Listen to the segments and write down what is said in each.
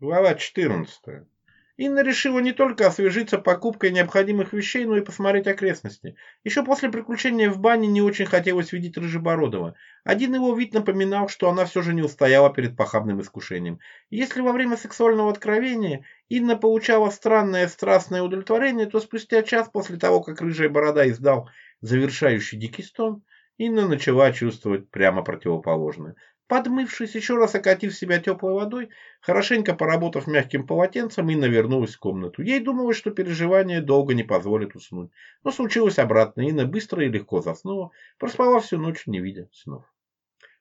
Глава 14. Инна решила не только освежиться покупкой необходимых вещей, но и посмотреть окрестности. Еще после приключения в бане не очень хотелось видеть Рыжебородова. Один его вид напоминал, что она все же не устояла перед похабным искушением. Если во время сексуального откровения Инна получала странное страстное удовлетворение, то спустя час после того, как Рыжая Борода издал завершающий дикий стон, Инна начала чувствовать прямо противоположное. Подмывшись, еще раз окатив себя теплой водой, хорошенько поработав мягким полотенцем, Инна вернулась в комнату. Ей думалось, что переживание долго не позволит уснуть. Но случилось обратно. Инна быстро и легко заснула, проспала всю ночь, не видя снов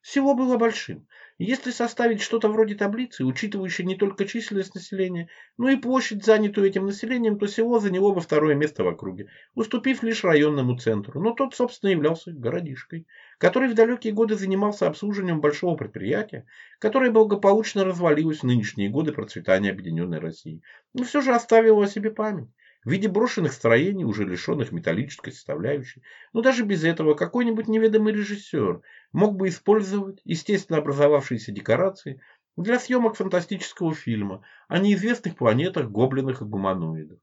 всего было большим. Если составить что-то вроде таблицы, учитывающей не только численность населения, но и площадь, занятую этим населением, то село заняло бы второе место в округе, уступив лишь районному центру, но тот, собственно, являлся городишкой, который в далекие годы занимался обслуживанием большого предприятия, которое благополучно развалилось в нынешние годы процветания Объединенной России, но все же оставило о себе память в виде брошенных строений, уже лишенных металлической составляющей. Но даже без этого какой-нибудь неведомый режиссер мог бы использовать естественно образовавшиеся декорации для съемок фантастического фильма о неизвестных планетах, гоблинах и гуманоидах.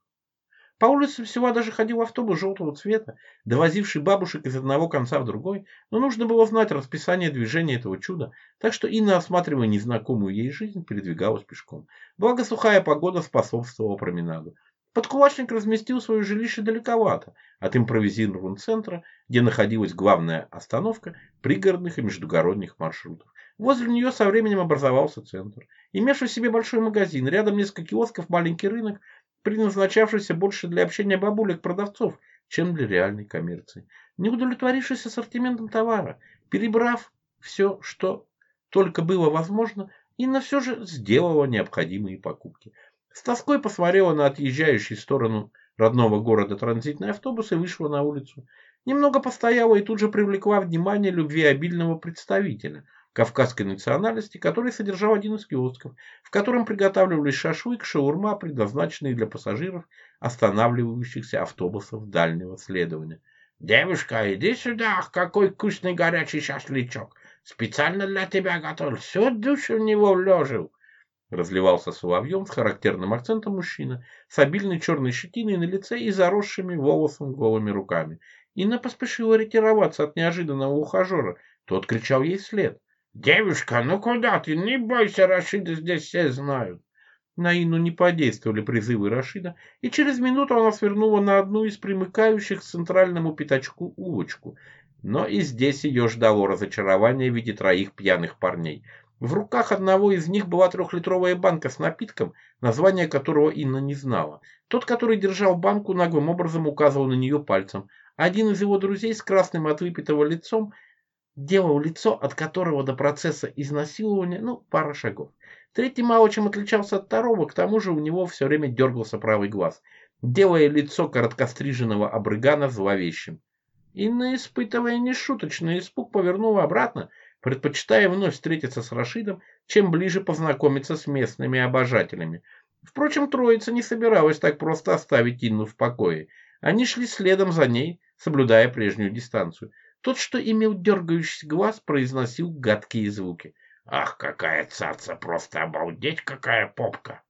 По улице всего даже ходил автобус желтого цвета, довозивший бабушек из одного конца в другой, но нужно было знать расписание движения этого чуда, так что Инна, осматривая незнакомую ей жизнь, передвигалась пешком. Благо сухая погода способствовала променаду. Подкулачник разместил свое жилище далековато от импровизированного центра, где находилась главная остановка пригородных и междугородних маршрутов. Возле нее со временем образовался центр, имевший в себе большой магазин, рядом несколько киосков, маленький рынок, предназначавшийся больше для общения бабулек-продавцов, чем для реальной коммерции. Не удовлетворившись ассортиментом товара, перебрав все, что только было возможно, и на все же сделала необходимые покупки – с тоской посмотрела на отъезжающий в сторону родного города транзитный автобус и вышла на улицу. Немного постояла и тут же привлекла внимание любви обильного представителя кавказской национальности, который содержал один из киосков, в котором приготавливались шашлык, шаурма, предназначенные для пассажиров останавливающихся автобусов дальнего следования. «Девушка, иди сюда, какой вкусный горячий шашлычок! Специально для тебя готовил, всю душу в него вложил!» Разливался соловьем с характерным акцентом мужчина, с обильной черной щетиной на лице и заросшими волосом голыми руками. Инна поспешила ретироваться от неожиданного ухажера. Тот кричал ей вслед. «Девушка, ну куда ты? Не бойся, Рашида здесь все знают». На Инну не подействовали призывы Рашида, и через минуту она свернула на одну из примыкающих к центральному пятачку улочку. Но и здесь ее ждало разочарование в виде троих пьяных парней – в руках одного из них была трехлитровая банка с напитком, название которого Инна не знала. Тот, который держал банку, наглым образом указывал на нее пальцем. Один из его друзей с красным от выпитого лицом делал лицо, от которого до процесса изнасилования, ну, пара шагов. Третий мало чем отличался от второго, к тому же у него все время дергался правый глаз, делая лицо короткостриженного обрыгана зловещим. Инна, испытывая нешуточный испуг, повернула обратно, предпочитая вновь встретиться с Рашидом, чем ближе познакомиться с местными обожателями. Впрочем, троица не собиралась так просто оставить Инну в покое. Они шли следом за ней, соблюдая прежнюю дистанцию. Тот, что имел дергающийся глаз, произносил гадкие звуки. «Ах, какая цаца! Просто обалдеть, какая попка!»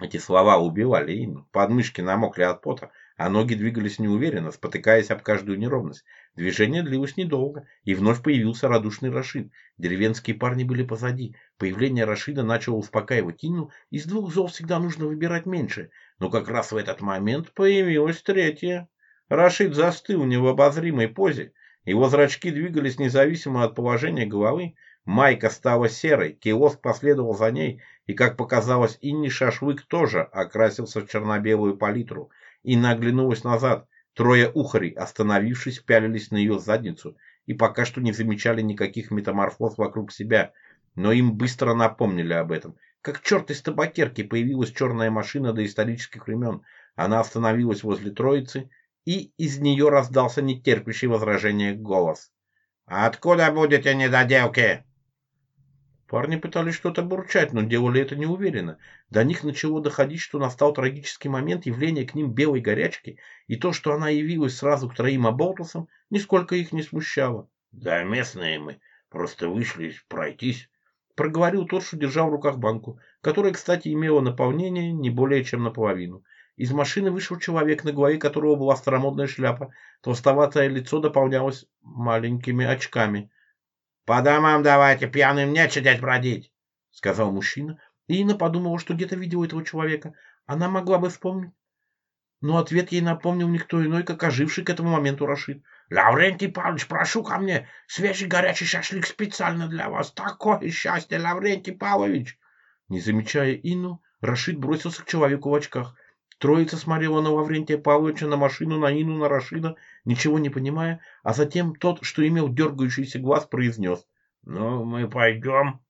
Эти слова убивали Инну. Подмышки намокли от пота, а ноги двигались неуверенно, спотыкаясь об каждую неровность. Движение длилось недолго, и вновь появился радушный Рашид. Деревенские парни были позади. Появление Рашида начало успокаивать Инну, из двух зол всегда нужно выбирать меньше. Но как раз в этот момент появилось третье. Рашид застыл не в обозримой позе. Его зрачки двигались независимо от положения головы. Майка стала серой, киоск последовал за ней, и, как показалось, Инни шашлык тоже окрасился в черно-белую палитру – и оглянулась назад. Трое ухарей, остановившись, пялились на ее задницу и пока что не замечали никаких метаморфоз вокруг себя, но им быстро напомнили об этом. Как черт из табакерки появилась черная машина до исторических времен. Она остановилась возле троицы, и из нее раздался нетерпящий возражение голос. «Откуда будете недоделки?» Парни пытались что-то бурчать, но делали это неуверенно. До них начало доходить, что настал трагический момент явления к ним белой горячки, и то, что она явилась сразу к троим оболтусам, нисколько их не смущало. «Да местные мы, просто вышли пройтись», — проговорил тот, что держал в руках банку, которая, кстати, имела наполнение не более чем наполовину. Из машины вышел человек, на голове которого была старомодная шляпа, толстоватое лицо дополнялось маленькими очками — «По домам давайте, пьяным нечего, дядь, бродить!» — сказал мужчина, и подумала, что где-то видела этого человека. Она могла бы вспомнить. Но ответ ей напомнил никто иной, как оживший к этому моменту Рашид. «Лаврентий Павлович, прошу ко мне свежий горячий шашлык специально для вас. Такое счастье, Лаврентий Павлович!» Не замечая Инну, Рашид бросился к человеку в очках. Троица смотрела на Лаврентия Павловича, на машину, на Ину, на Рашида, ничего не понимая, а затем тот, что имел дергающийся глаз, произнес. «Ну, мы пойдем».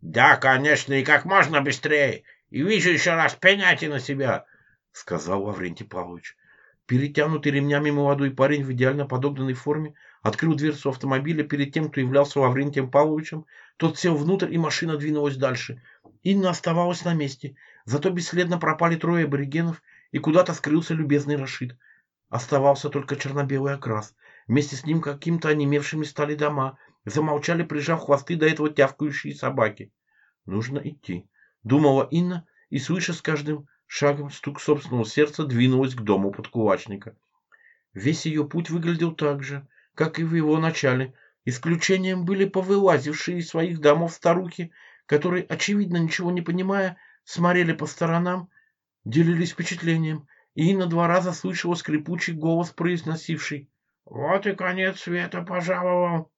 «Да, конечно, и как можно быстрее. И вижу еще раз, пеняйте на себя», — сказал Лаврентий Павлович. Перетянутый ремнями молодой парень в идеально подогнанной форме открыл дверцу автомобиля перед тем, кто являлся Лаврентием Павловичем. Тот сел внутрь, и машина двинулась дальше. Инна оставалась на месте. Зато бесследно пропали трое аборигенов, и куда-то скрылся любезный Рашид. Оставался только черно-белый окрас. Вместе с ним каким-то онемевшими стали дома, замолчали, прижав хвосты до этого тявкающие собаки. Нужно идти, думала Инна, и, слыша с каждым шагом стук собственного сердца, двинулась к дому подкулачника. Весь ее путь выглядел так же, как и в его начале. Исключением были повылазившие из своих домов старухи, которые, очевидно, ничего не понимая, смотрели по сторонам, делились впечатлением, и на два раза слышала скрипучий голос, произносивший «Вот и конец света пожаловал!»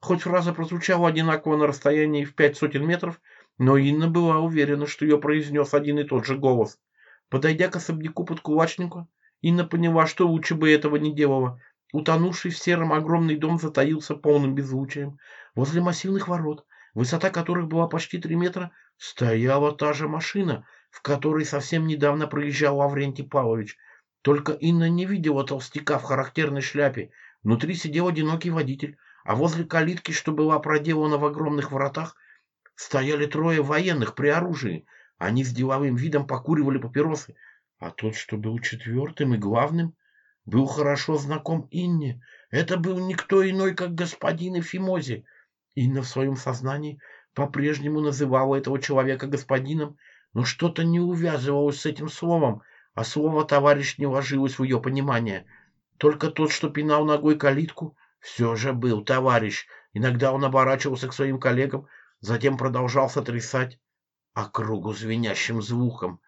Хоть фраза прозвучала одинаково на расстоянии в пять сотен метров, но Инна была уверена, что ее произнес один и тот же голос. Подойдя к особняку под кулачнику, Инна поняла, что лучше бы этого не делала. Утонувший в сером огромный дом затаился полным беззвучием. Возле массивных ворот, высота которых была почти три метра, стояла та же машина, в которой совсем недавно проезжал Лаврентий Павлович. Только Инна не видела толстяка в характерной шляпе. Внутри сидел одинокий водитель, а возле калитки, что была проделана в огромных воротах, стояли трое военных при оружии. Они с деловым видом покуривали папиросы. А тот, что был четвертым и главным, был хорошо знаком Инне. Это был никто иной, как господин Эфимози. Инна в своем сознании по-прежнему называла этого человека господином, но что-то не увязывалось с этим словом, а слово «товарищ» не ложилось в ее понимание. Только тот, что пинал ногой калитку, все же был товарищ. Иногда он оборачивался к своим коллегам, затем продолжал сотрясать округу звенящим звуком.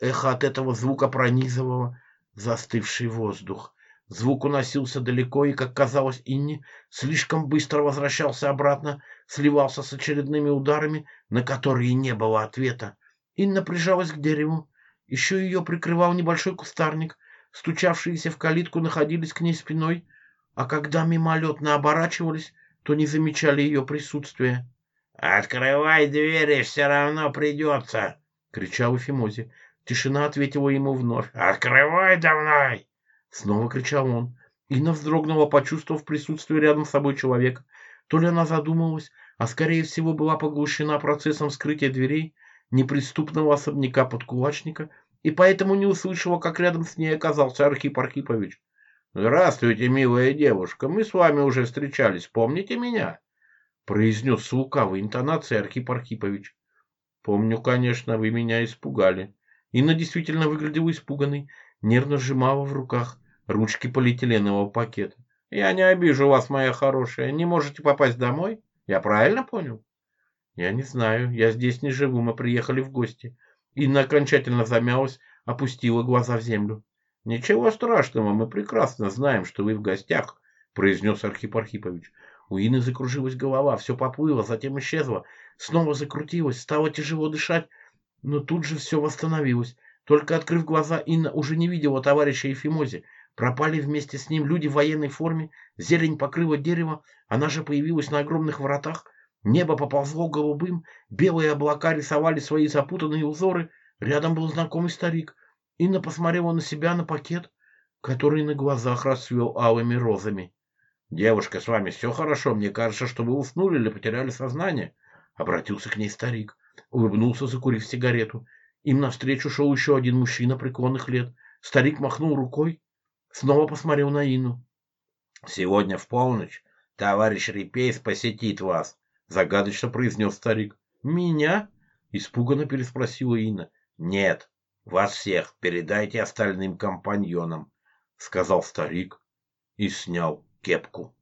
Эхо от этого звука пронизывало застывший воздух. Звук уносился далеко и, как казалось Инне, слишком быстро возвращался обратно, сливался с очередными ударами, на которые не было ответа. Инна прижалась к дереву. Еще ее прикрывал небольшой кустарник. Стучавшиеся в калитку находились к ней спиной, а когда мимолетно оборачивались, то не замечали ее присутствия. «Открывай двери, все равно придется!» — кричал Эфимози. Тишина ответила ему вновь. «Открывай давай!» Снова кричал он. Лина вздрогнула, почувствовав присутствие рядом с собой человека. То ли она задумалась, а скорее всего была поглощена процессом вскрытия дверей неприступного особняка под кулачника и поэтому не услышала, как рядом с ней оказался Архип Архипович. «Здравствуйте, милая девушка, мы с вами уже встречались, помните меня?» произнес с лукавой интонацией Архип Архипович. «Помню, конечно, вы меня испугали». Инна действительно выглядела испуганной, нервно сжимала в руках ручки полиэтиленового пакета. «Я не обижу вас, моя хорошая. Не можете попасть домой? Я правильно понял?» «Я не знаю. Я здесь не живу. Мы приехали в гости». Инна окончательно замялась, опустила глаза в землю. «Ничего страшного. Мы прекрасно знаем, что вы в гостях», — произнес Архип Архипович. У Инны закружилась голова, все поплыло, затем исчезло. Снова закрутилось, стало тяжело дышать, но тут же все восстановилось. Только открыв глаза, Инна уже не видела товарища Ефимози. Пропали вместе с ним люди в военной форме, зелень покрыла дерево, она же появилась на огромных воротах. небо поползло голубым, белые облака рисовали свои запутанные узоры, рядом был знакомый старик. Инна посмотрела на себя, на пакет, который на глазах расцвел алыми розами. «Девушка, с вами все хорошо? Мне кажется, что вы уснули или потеряли сознание?» — обратился к ней старик. Улыбнулся, закурив сигарету. Им навстречу шел еще один мужчина преклонных лет. Старик махнул рукой, снова посмотрел на Ину. «Сегодня в полночь товарищ Репейс посетит вас», — загадочно произнес старик. «Меня?» — испуганно переспросила Инна. «Нет, вас всех передайте остальным компаньонам», — сказал старик и снял кепку.